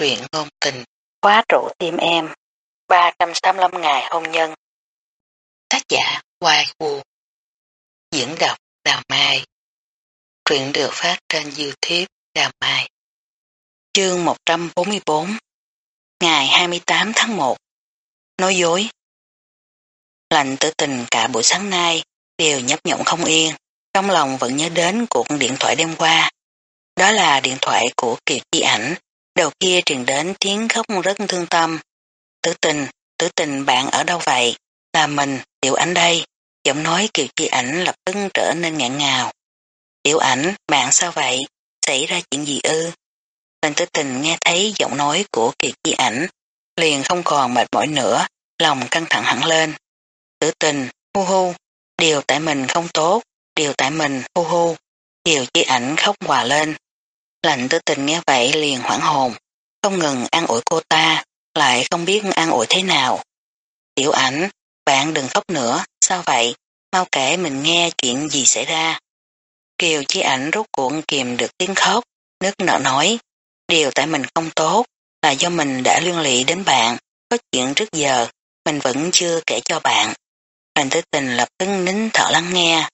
truyện ngôn tình, khóa trụ tim em, 385 ngày hôn nhân. Tác giả Hoài Vũ Diễn đọc Đào Mai. Truyện được phát trên Youtube Đào Mai. Chương 144 Ngày 28 tháng 1 Nói dối. Lành tử tình cả buổi sáng nay đều nhấp nhộn không yên, trong lòng vẫn nhớ đến cuộc điện thoại đêm qua. Đó là điện thoại của Kiều Chi Ảnh. Đầu kia truyền đến tiếng khóc rất thương tâm. Tử tình, tử tình bạn ở đâu vậy? Là mình, tiểu ảnh đây. Giọng nói kiều chi ảnh lập tức trở nên ngạn ngào. Tiểu ảnh, bạn sao vậy? Xảy ra chuyện gì ư? Lần tử tình nghe thấy giọng nói của kiều chi ảnh, liền không còn mệt mỏi nữa, lòng căng thẳng hẳn lên. Tử tình, hu hu, điều tại mình không tốt, điều tại mình, hu hu. Kiều chi ảnh khóc hòa lên. Lạnh tư tình nghe vậy liền hoảng hồn, không ngừng an ủi cô ta, lại không biết an ủi thế nào. Tiểu ảnh, bạn đừng khóc nữa, sao vậy? Mau kể mình nghe chuyện gì xảy ra. Kiều chi ảnh rút cuộn kìm được tiếng khóc, nước nở nói, điều tại mình không tốt, là do mình đã liên lụy đến bạn, có chuyện trước giờ, mình vẫn chưa kể cho bạn. Lành tư tình lập tức nín thở lắng nghe.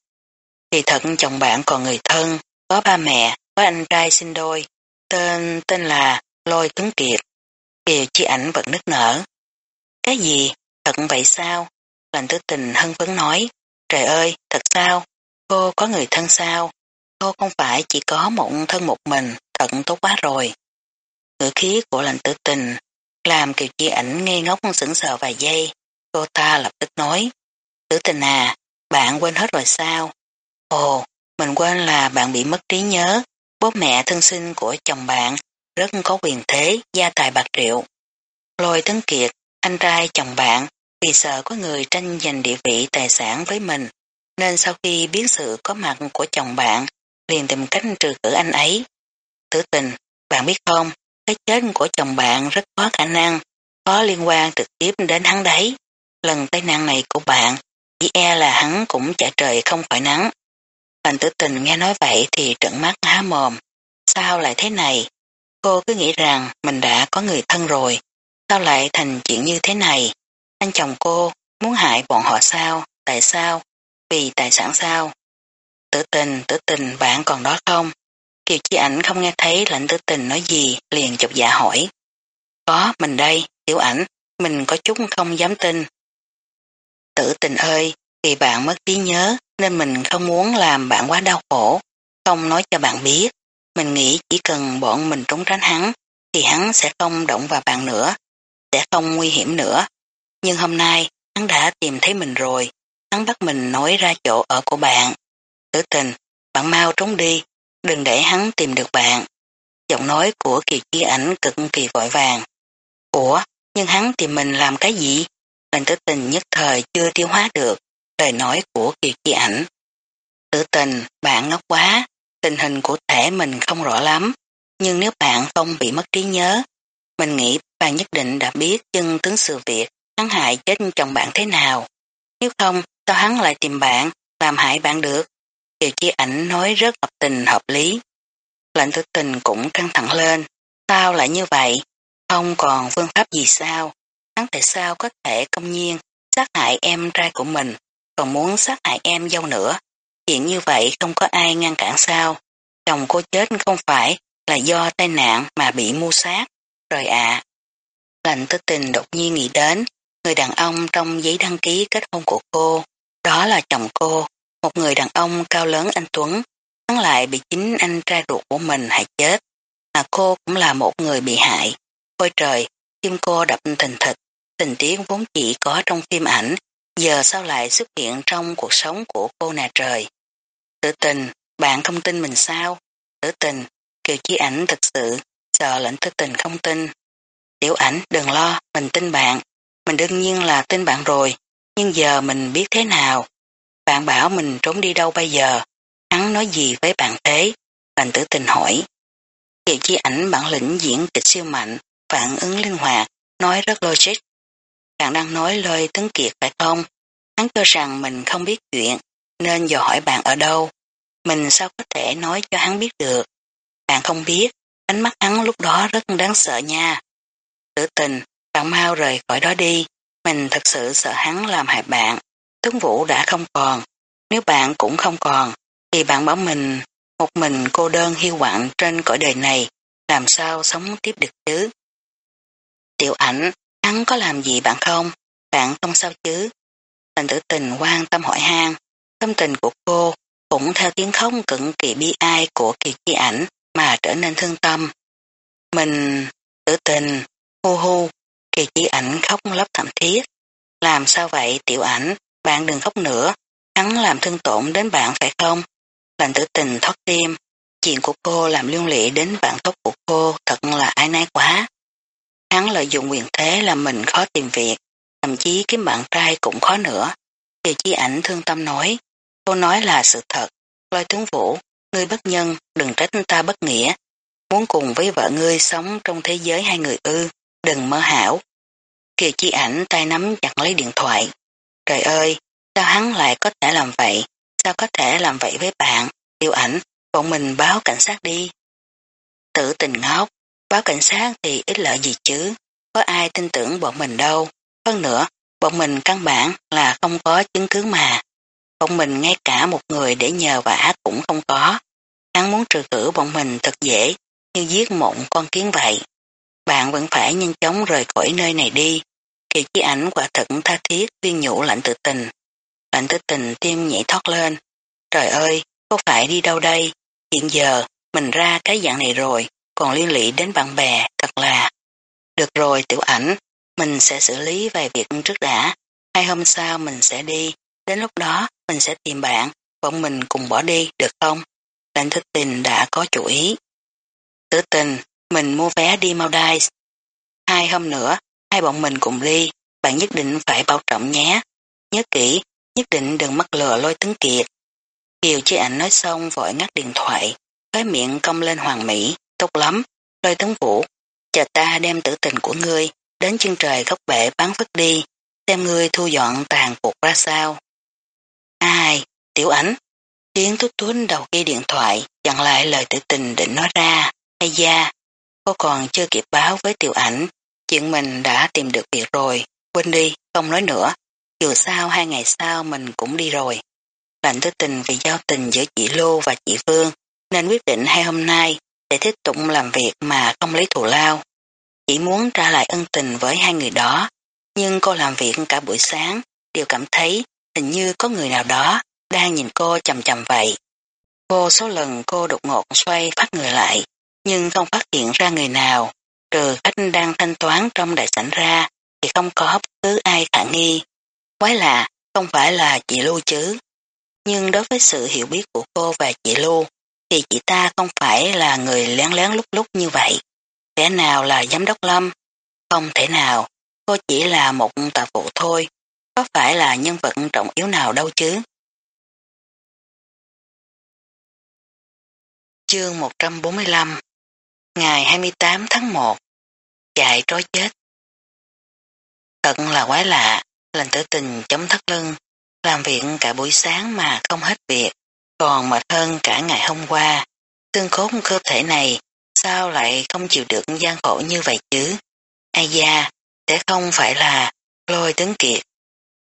Thì thật chồng bạn còn người thân, có ba mẹ, có anh trai sinh đôi, tên tên là Lôi Tuấn Kiệt. Kiều chi ảnh vẫn nức nở. Cái gì? Thật vậy sao? Lành tư tình hân phấn nói. Trời ơi, thật sao? Cô có người thân sao? Cô không phải chỉ có một thân một mình, thật tốt quá rồi. Ngữ khí của lành tử tình làm Kiều Chi ảnh ngây ngốc sững sờ vài giây. Cô ta lập tức nói. Tử tình à, bạn quên hết rồi sao? Ồ, mình quên là bạn bị mất trí nhớ, Bố mẹ thân sinh của chồng bạn rất có quyền thế, gia tài bạc triệu. Lôi tấn kiệt, anh trai chồng bạn, vì sợ có người tranh giành địa vị tài sản với mình, nên sau khi biết sự có mặt của chồng bạn, liền tìm cách trừ cử anh ấy. Tử tình, bạn biết không, cái chết của chồng bạn rất có khả năng, có liên quan trực tiếp đến hắn đấy. Lần tai nạn này của bạn, chỉ e là hắn cũng trả trời không khỏi nắng. Bành tử tình nghe nói vậy thì trận mắt há mồm. Sao lại thế này? Cô cứ nghĩ rằng mình đã có người thân rồi. Sao lại thành chuyện như thế này? Anh chồng cô muốn hại bọn họ sao? Tại sao? Vì tài sản sao? Tử tình, tử tình bạn còn đó không? Kiều Chi ảnh không nghe thấy lãnh tử tình nói gì, liền chụp dạ hỏi. Có, mình đây, tiểu ảnh, mình có chút không dám tin. Tử tình ơi, vì bạn mất trí nhớ, nên mình không muốn làm bạn quá đau khổ, không nói cho bạn biết. Mình nghĩ chỉ cần bọn mình trốn tránh hắn, thì hắn sẽ không động vào bạn nữa, sẽ không nguy hiểm nữa. Nhưng hôm nay, hắn đã tìm thấy mình rồi, hắn bắt mình nói ra chỗ ở của bạn. Tử tình, bạn mau trốn đi, đừng để hắn tìm được bạn. Giọng nói của kỳ chi ảnh cực kỳ vội vàng. Ủa, nhưng hắn tìm mình làm cái gì? Lệnh tử tình nhất thời chưa tiêu hóa được lời nói của kỳ Chi ảnh. Tử tình, bạn ngốc quá, tình hình của thể mình không rõ lắm, nhưng nếu bạn không bị mất trí nhớ, mình nghĩ bạn nhất định đã biết chân tướng sự việc hắn hại chết chồng bạn thế nào. Nếu không, sao hắn lại tìm bạn, làm hại bạn được? Kiều Chi ảnh nói rất hợp tình hợp lý. Lệnh tử tình cũng căng thẳng lên. Sao lại như vậy? Không còn phương pháp gì sao? Hắn tại sao có thể công nhiên sát hại em trai của mình còn muốn sát hại em dâu nữa. Chuyện như vậy không có ai ngăn cản sao. Chồng cô chết không phải là do tai nạn mà bị mua sát. Rồi ạ. À. Lành tư tình đột nhiên nghĩ đến người đàn ông trong giấy đăng ký kết hôn của cô. Đó là chồng cô, một người đàn ông cao lớn anh Tuấn. Hắn lại bị chính anh trai ruột của mình hại chết. Mà cô cũng là một người bị hại. Ôi trời, tim cô đập thình thịch. Tình tiết vốn chỉ có trong phim ảnh giờ sao lại xuất hiện trong cuộc sống của cô nà trời. Tử tình, bạn không tin mình sao? Tử tình, kiều chi ảnh thật sự, sợ lệnh tử tình không tin. Tiểu ảnh đừng lo, mình tin bạn. Mình đương nhiên là tin bạn rồi, nhưng giờ mình biết thế nào. Bạn bảo mình trốn đi đâu bây giờ? Hắn nói gì với bạn thế? Bạn tử tình hỏi. Kiều chi ảnh bản lĩnh diễn kịch siêu mạnh, phản ứng linh hoạt, nói rất logic. Bạn đang nói lời tấn kiệt phải không? Hắn cho rằng mình không biết chuyện, nên dò hỏi bạn ở đâu. Mình sao có thể nói cho hắn biết được. Bạn không biết, ánh mắt hắn lúc đó rất đáng sợ nha. Tử tình, bạn mau rời khỏi đó đi, mình thật sự sợ hắn làm hại bạn. tướng Vũ đã không còn, nếu bạn cũng không còn, thì bạn bảo mình một mình cô đơn hiu quạnh trên cõi đời này, làm sao sống tiếp được chứ? Tiểu ảnh, hắn có làm gì bạn không? Bạn không sao chứ? Thành tử tình quan tâm hỏi han, tâm tình của cô cũng theo tiếng khóc cực kỳ bi ai của kỳ chi ảnh mà trở nên thương tâm. Mình, tử tình, hu hu, kỳ chi ảnh khóc lóc thảm thiết. Làm sao vậy tiểu ảnh, bạn đừng khóc nữa, hắn làm thương tổn đến bạn phải không? Lành tử tình thoát tim, chuyện của cô làm liên lụy đến bạn tốt của cô thật là ai nái quá. Hắn lợi dụng quyền thế là mình khó tìm việc, thậm chí kiếm bạn trai cũng khó nữa. Kỳ chi ảnh thương tâm nói, cô nói là sự thật, lôi tướng vũ, ngươi bất nhân, đừng trách ta bất nghĩa. Muốn cùng với vợ ngươi sống trong thế giới hai người ư, đừng mơ hảo. Kiều chi ảnh tay nắm chặt lấy điện thoại. Trời ơi, sao hắn lại có thể làm vậy? Sao có thể làm vậy với bạn? Yêu ảnh, bọn mình báo cảnh sát đi. Tự tình ngốc, báo cảnh sát thì ít lợi gì chứ, có ai tin tưởng bọn mình đâu. Hơn nữa, bọn mình căn bản là không có chứng cứ mà. Bọn mình ngay cả một người để nhờ vả cũng không có. Hắn muốn trừ cử bọn mình thật dễ, như giết mộng con kiến vậy. Bạn vẫn phải nhanh chóng rời khỏi nơi này đi. Kỳ chi ảnh quả thật tha thiết viên nhủ lạnh tự tình. Lạnh tự tình tim nhảy thoát lên. Trời ơi, có phải đi đâu đây? Hiện giờ, mình ra cái dạng này rồi, còn liên lụy đến bạn bè, thật là. Được rồi tiểu ảnh, mình sẽ xử lý vài việc trước đã. Hai hôm sau mình sẽ đi, đến lúc đó mình sẽ tìm bạn, bọn mình cùng bỏ đi, được không? Lạnh thức tình đã có chủ ý. Tử tình, mình mua vé đi Maldives. Hai hôm nữa, hai bọn mình cùng đi, bạn nhất định phải bảo trọng nhé. Nhớ kỹ, nhất định đừng mắc lừa lôi tướng kiệt. Kiều chi ảnh nói xong vội ngắt điện thoại, với miệng cong lên hoàng mỹ, tốt lắm, lôi tấn vũ. Chờ ta đem tử tình của ngươi đến chân trời góc bể bán vứt đi, xem ngươi thu dọn tàn cuộc ra sao. Ai, tiểu ảnh, tiếng tút tuấn đầu kia điện thoại chặn lại lời tử tình định nói ra, hay da, cô còn chưa kịp báo với tiểu ảnh, chuyện mình đã tìm được việc rồi, quên đi, không nói nữa, dù sao hai ngày sau mình cũng đi rồi. Lạnh tử tình vì giao tình giữa chị Lô và chị Phương nên quyết định hai hôm nay để tiếp tục làm việc mà không lấy thù lao. Chỉ muốn trả lại ân tình với hai người đó, nhưng cô làm việc cả buổi sáng đều cảm thấy hình như có người nào đó đang nhìn cô chầm chầm vậy. Cô số lần cô đột ngột xoay phát người lại, nhưng không phát hiện ra người nào, trừ khách đang thanh toán trong đại sảnh ra thì không có bất cứ ai khả nghi. Quái lạ, không phải là chị Lưu chứ. Nhưng đối với sự hiểu biết của cô và chị Lưu, thì chị ta không phải là người lén lén lúc lúc như vậy. Thế nào là giám đốc Lâm? Không thể nào, cô chỉ là một tạp vụ thôi, có phải là nhân vật trọng yếu nào đâu chứ? Chương 145 Ngày 28 tháng 1 Chạy trói chết. Thật là quái lạ, lần tử tình chống thắt lưng, làm việc cả buổi sáng mà không hết việc, còn mệt hơn cả ngày hôm qua. Tương khốt cơ thể này sao lại không chịu được gian khổ như vậy chứ? Ai da, sẽ không phải là lôi tướng kiệt.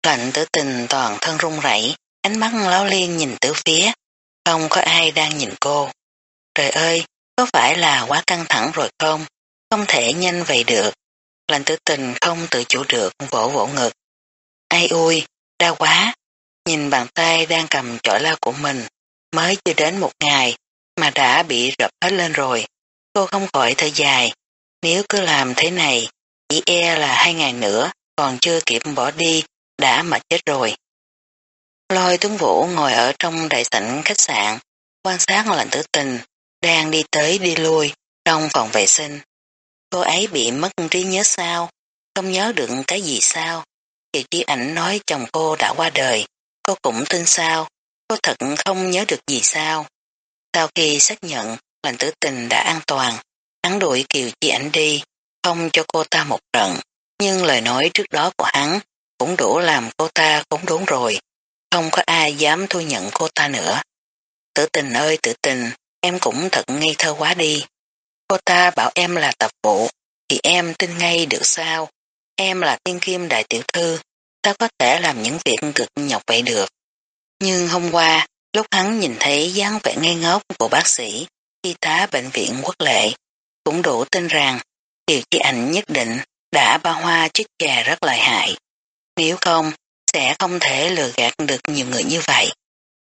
Lạnh tử tình toàn thân run rẩy, ánh mắt láo liên nhìn từ phía, không có ai đang nhìn cô. Trời ơi, có phải là quá căng thẳng rồi không? Không thể nhanh vậy được. Lạnh tử tình không tự chủ được vỗ vỗ ngực. Ai ui, đau quá. Nhìn bàn tay đang cầm chổi lao của mình, mới chưa đến một ngày mà đã bị rập hết lên rồi. Cô không khỏi thở dài, nếu cứ làm thế này, chỉ e là hai ngày nữa còn chưa kịp bỏ đi, đã mà chết rồi. Lôi tuấn vũ ngồi ở trong đại sảnh khách sạn, quan sát lạnh tử tình, đang đi tới đi lui trong phòng vệ sinh. Cô ấy bị mất trí nhớ sao? Không nhớ được cái gì sao? Kiều Chi Ảnh nói chồng cô đã qua đời, cô cũng tin sao? Cô thật không nhớ được gì sao? Sau khi xác nhận lành tử tình đã an toàn, hắn đuổi Kiều Chi Ảnh đi, không cho cô ta một trận, nhưng lời nói trước đó của hắn cũng đủ làm cô ta khốn đốn rồi, không có ai dám thu nhận cô ta nữa. Tử tình ơi tử tình, em cũng thật ngây thơ quá đi. Cô ta bảo em là tập vụ, thì em tin ngay được sao? Em là tiên kim đại tiểu thư, ta có thể làm những việc cực nhọc vậy được. Nhưng hôm qua, lúc hắn nhìn thấy dáng vẻ ngây ngốc của bác sĩ, y tá bệnh viện quốc lệ, cũng đủ tin rằng Kiều Chi Ảnh nhất định đã ba hoa chích chè rất lợi hại. Nếu không, sẽ không thể lừa gạt được nhiều người như vậy.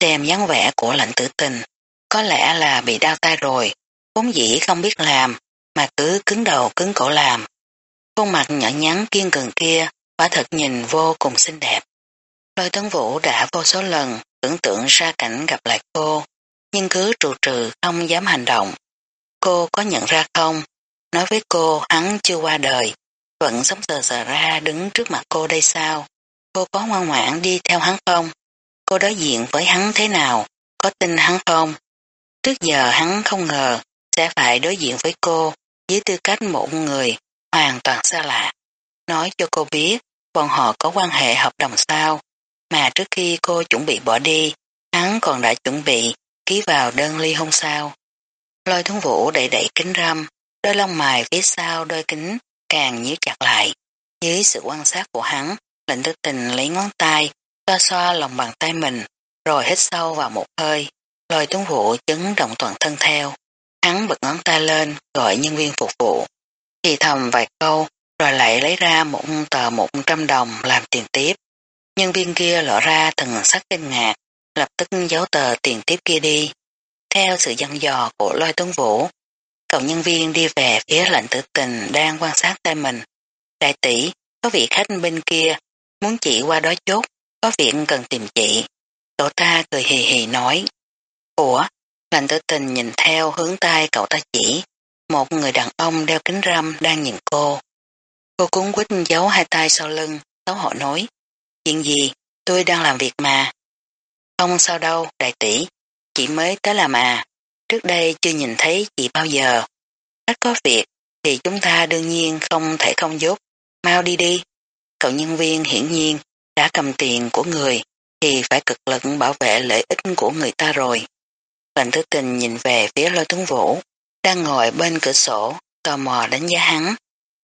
Xem dáng vẻ của lệnh tử tình, có lẽ là bị đau tay rồi, vốn dĩ không biết làm, mà cứ cứng đầu cứng cổ làm. Khuôn mặt nhỏ nhắn kiên cường kia, quả thật nhìn vô cùng xinh đẹp. Lôi tấn vũ đã vô số lần tưởng tượng ra cảnh gặp lại cô, nhưng cứ trù trừ không dám hành động. Cô có nhận ra không? Nói với cô hắn chưa qua đời, vẫn sống sờ sờ ra đứng trước mặt cô đây sao? Cô có ngoan ngoãn đi theo hắn không? Cô đối diện với hắn thế nào? Có tin hắn không? Trước giờ hắn không ngờ sẽ phải đối diện với cô với tư cách một người hoàn toàn xa lạ. Nói cho cô biết bọn họ có quan hệ hợp đồng sao mà trước khi cô chuẩn bị bỏ đi, hắn còn đã chuẩn bị ký vào đơn ly hôn sao. Lôi thúng vũ đẩy đẩy kính râm, đôi lông mày phía sau đôi kính càng nhíu chặt lại. Dưới sự quan sát của hắn, lệnh tư tình lấy ngón tay, xoa xoa lòng bàn tay mình, rồi hít sâu vào một hơi. Lôi tuấn vũ chấn động toàn thân theo. Hắn bật ngón tay lên, gọi nhân viên phục vụ. Thì thầm vài câu rồi lại lấy ra một tờ một trăm đồng làm tiền tiếp. Nhân viên kia lộ ra thần sắc kinh ngạc, lập tức giấu tờ tiền tiếp kia đi. Theo sự dặn dò của lôi tuấn vũ, cậu nhân viên đi về phía lệnh tử tình đang quan sát tay mình. Đại tỷ, có vị khách bên kia, muốn chị qua đó chốt, có việc cần tìm chị. Cậu ta cười hì hì nói. Ủa, lệnh tử tình nhìn theo hướng tay cậu ta chỉ. Một người đàn ông đeo kính râm đang nhìn cô. Cô cũng quýt giấu hai tay sau lưng, xấu hổ nói. Chuyện gì? Tôi đang làm việc mà. Không sao đâu, đại tỷ. Chị mới tới làm à. Trước đây chưa nhìn thấy chị bao giờ. Khách có việc thì chúng ta đương nhiên không thể không giúp. Mau đi đi. Cậu nhân viên hiển nhiên đã cầm tiền của người thì phải cực lực bảo vệ lợi ích của người ta rồi. Lệnh thứ tình nhìn về phía lôi tuấn vũ, đang ngồi bên cửa sổ, tò mò đánh giá hắn.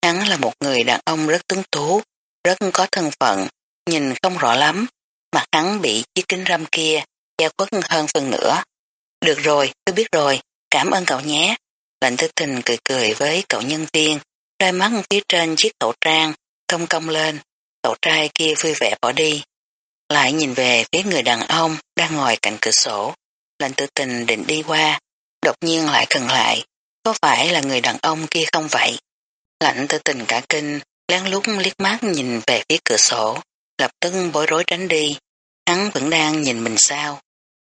Hắn là một người đàn ông rất tuấn tú, rất có thân phận, nhìn không rõ lắm, mặt hắn bị chiếc kính râm kia che khuất hơn phần nữa. Được rồi, tôi biết rồi, cảm ơn cậu nhé. Lệnh tư tình cười cười với cậu nhân viên, đôi mắt phía trên chiếc khẩu trang, công công lên, cậu trai kia vui vẻ bỏ đi. Lại nhìn về phía người đàn ông đang ngồi cạnh cửa sổ, lệnh tư tình định đi qua, đột nhiên lại cần lại, có phải là người đàn ông kia không vậy? Lạnh tư tình cả kinh, lén lút liếc mắt nhìn về phía cửa sổ, lập tức bối rối tránh đi, hắn vẫn đang nhìn mình sao.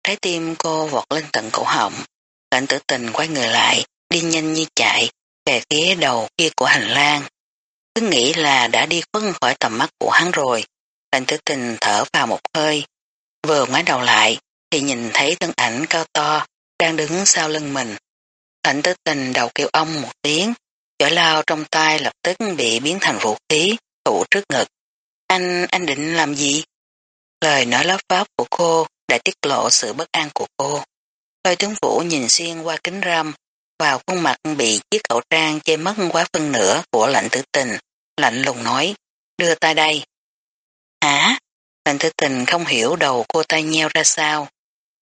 Trái tim cô vọt lên tận cổ họng, lạnh tử tình quay người lại, đi nhanh như chạy, về phía đầu kia của hành lang. Cứ nghĩ là đã đi khuất khỏi tầm mắt của hắn rồi, lạnh tử tình thở vào một hơi, vừa ngoái đầu lại thì nhìn thấy thân ảnh cao to đang đứng sau lưng mình. Lạnh tử tình đầu kêu ông một tiếng, chở lao trong tay lập tức bị biến thành vũ khí, tụ trước ngực. Anh, anh định làm gì? Lời nói lắp pháp của cô đã tiết lộ sự bất an của cô. Lôi tướng vũ nhìn xuyên qua kính râm, vào khuôn mặt bị chiếc khẩu trang che mất quá phân nửa của lạnh tử tình, lạnh lùng nói, đưa tay đây. Hả? Lạnh tử tình không hiểu đầu cô tay nheo ra sao.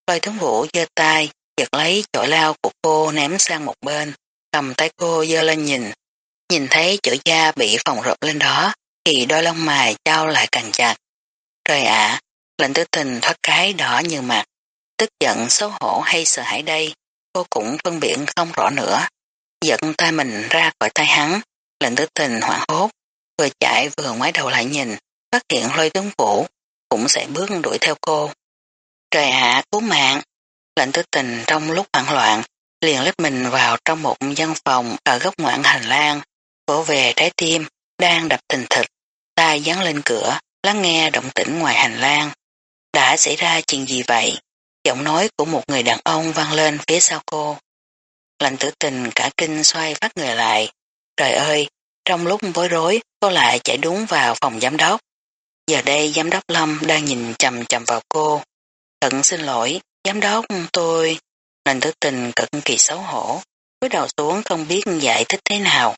Lôi tướng vũ giơ tay, giật lấy chỗ lao của cô ném sang một bên, cầm tay cô giơ lên nhìn. Nhìn thấy chữ da bị phòng rộp lên đó, thì đôi lông mày trao lại càng chặt. Trời ạ, lệnh tư tình thoát cái đỏ như mặt, tức giận, xấu hổ hay sợ hãi đây, cô cũng phân biệt không rõ nữa. Giận tay mình ra khỏi tay hắn, lệnh tư tình hoảng hốt, vừa chạy vừa ngoái đầu lại nhìn, phát hiện lôi tướng vũ, cũng sẽ bước đuổi theo cô. Trời ạ, cứu mạng! Lệnh tư tình trong lúc hoảng loạn, liền lấp mình vào trong một văn phòng ở góc ngoạn hành lang, vỗ về trái tim, đang đập tình thịt, tay dán lên cửa, lắng nghe động tĩnh ngoài hành lang. Đã xảy ra chuyện gì vậy? Giọng nói của một người đàn ông vang lên phía sau cô. Lạnh tử tình cả kinh xoay phát người lại. Trời ơi, trong lúc bối rối, cô lại chạy đúng vào phòng giám đốc. Giờ đây giám đốc Lâm đang nhìn chầm chầm vào cô. Thật xin lỗi, giám đốc tôi... Lành thức tình cực kỳ xấu hổ, cúi đầu xuống không biết giải thích thế nào.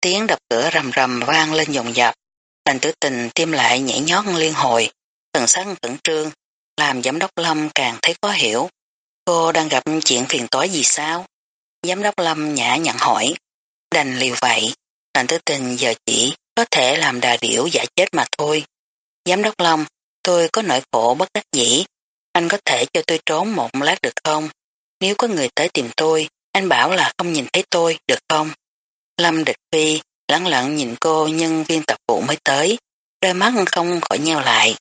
Tiếng đập cửa rầm rầm vang lên dồn dập, lành tử tình tim lại nhảy nhót liên hồi, thần sắc cẩn trương, làm giám đốc Lâm càng thấy khó hiểu. Cô đang gặp chuyện phiền toái gì sao? Giám đốc Lâm nhã nhận hỏi, đành liều vậy, lành tử tình giờ chỉ có thể làm đà điểu giả chết mà thôi. Giám đốc Lâm, tôi có nỗi khổ bất đắc dĩ, anh có thể cho tôi trốn một lát được không? Nếu có người tới tìm tôi, anh bảo là không nhìn thấy tôi, được không? Lâm địch phi, lắng lặng nhìn cô nhân viên tập vụ mới tới, đôi mắt không khỏi nheo lại.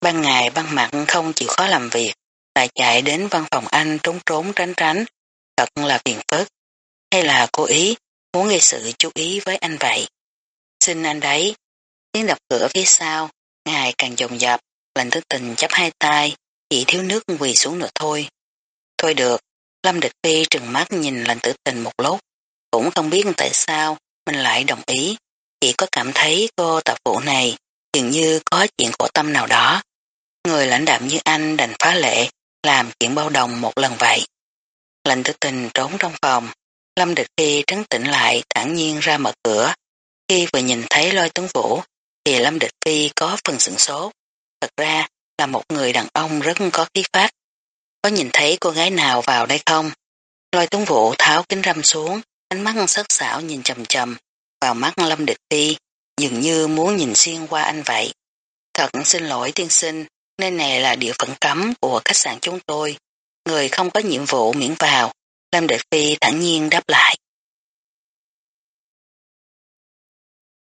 Ban ngày ban mặt không chịu khó làm việc, lại chạy đến văn phòng anh trốn trốn tránh tránh, thật là phiền phức. Hay là cố ý, muốn gây sự chú ý với anh vậy? Xin anh đấy, tiếng đập cửa phía sau, ngài càng dồn dập, lành thức tình chấp hai tay, chỉ thiếu nước quỳ xuống nữa thôi. Thôi được, Lâm Địch Phi trừng mắt nhìn lành tử tình một lúc, cũng không biết tại sao mình lại đồng ý, chỉ có cảm thấy cô tập vụ này dường như có chuyện khổ tâm nào đó. Người lãnh đạm như anh đành phá lệ, làm chuyện bao đồng một lần vậy. Lành tử tình trốn trong phòng, Lâm Địch Phi trấn tĩnh lại thản nhiên ra mở cửa. Khi vừa nhìn thấy lôi tuấn vũ, thì Lâm Địch Phi có phần sửng sốt. Thật ra là một người đàn ông rất có khí phát. Có nhìn thấy cô gái nào vào đây không? Lôi tuấn vũ tháo kính râm xuống, ánh mắt sắc sảo nhìn chầm chầm vào mắt Lâm Địch Phi, dường như muốn nhìn xuyên qua anh vậy. Thật xin lỗi tiên sinh, nơi này là địa phận cấm của khách sạn chúng tôi. Người không có nhiệm vụ miễn vào. Lâm Địch Phi thẳng nhiên đáp lại.